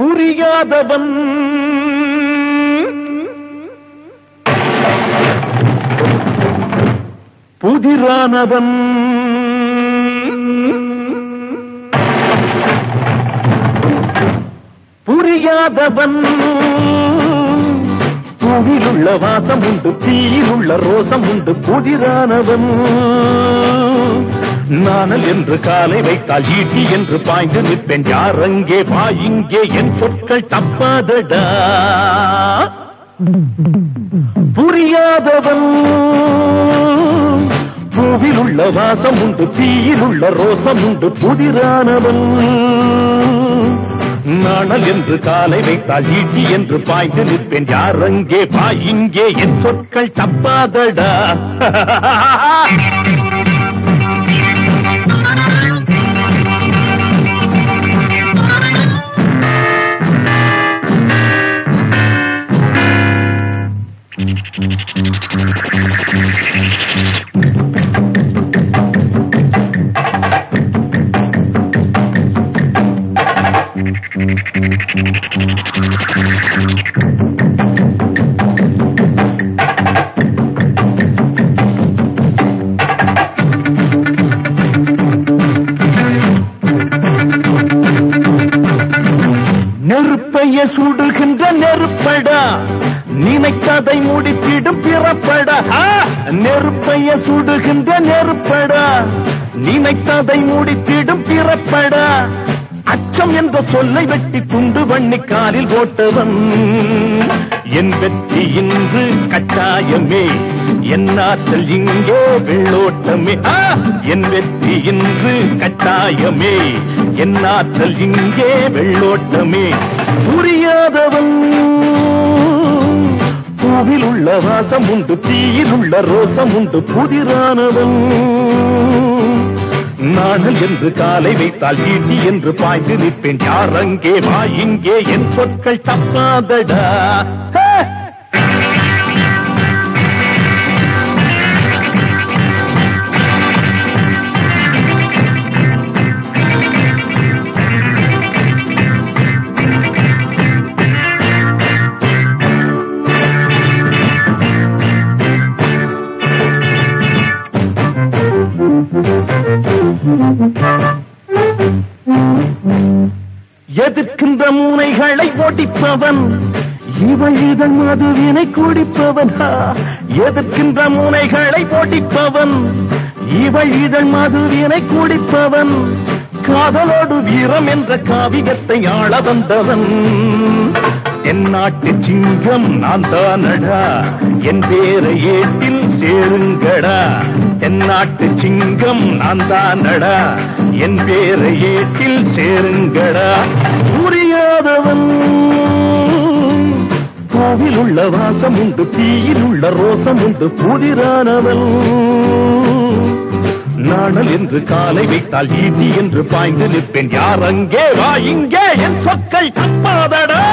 புரியாதவன். புதிரானவன். புரியாதவன். பூவிலுள்ள வாசம் உண்டு தீயிலுள்ள ரோசம் உண்டு புதிரானவன். நானல் என்று காலை வைத்தால் ஈட்டி என்று பாய்ந்து நிற்பேன். யார் அங்கே வா இங்கே என் சொற்கள் தப்பாதடா. புரியாதவன். பூவில் உள்ள வாசம் உண்டு தீயில் உள்ள ரோசம் உண்டு புதிரானவன். நாணல் என்று காலை வைத்தால் ஈட்டி என்று பாய்ந்து நிற்பேன். யார் அங்கே வா இங்கே என் சொற்கள் தப்பாதடா. நெருப்பைய சூடுகின்ற நெருப்படா. நினைக்காதை முடித்திடும் பிறப்படா. நெருப்பைய சூடுகின்ற நெருப்படா. நினைத்ததை முடித்திடும் பிற என்ற சொல்லை வெட்டி துண்டு பண்ணி காலில் போட்டவன். என் வெற்றி இன்று கட்டாயமே என் ஆற்றல் இங்கே வெள்ளோட்டமே. என் வெற்றி இன்று கட்டாயமே என் ஆற்றல் இங்கே வெள்ளோட்டமே. புரியாதவன் பூவில் உள்ள வாசம் உண்டு தீயில் உள்ள ரோசம் உண்டு புதிரானவன். நாணல் என்று காலை வைத்தால் ஈட்டி என்று பாய்ந்து நிற்பேன். யார் அங்கே வா இங்கே என் சொற்கள் தப்பாதடா. எதிர்க்கின்ற மூனைகளை ஒடிப்பவன் இவள் இதன் மதுவினை குடிப்பவன். எதிர்க்கின்ற மூனைகளை ஒடிப்பவன் இவள் இதழ் மதுவினை குடிப்பவன். காதலோடு வீரம் என்ற காவியத்தை ஆள வந்தவன். தென்னாட்டு சிங்கம் நான் தானடா? என் பேரை ஏட்டில் சேருங்கடா. தென்னாட்டு சிங்கம் நான் தானடா? என் பேரை ஏட்டில் சேருங்கடா. புரியாதவன் பூவில் உள்ள வாசம் உண்டு தீயில் உள்ள ரோசம் உண்டு புதிரானவன். நாணல் என்று காலை வைத்தால் ஈட்டி என்று பாய்ந்து நிற்பேன். யார் அங்கே வா இங்கே என் சொற்கள் தப்பாதடா.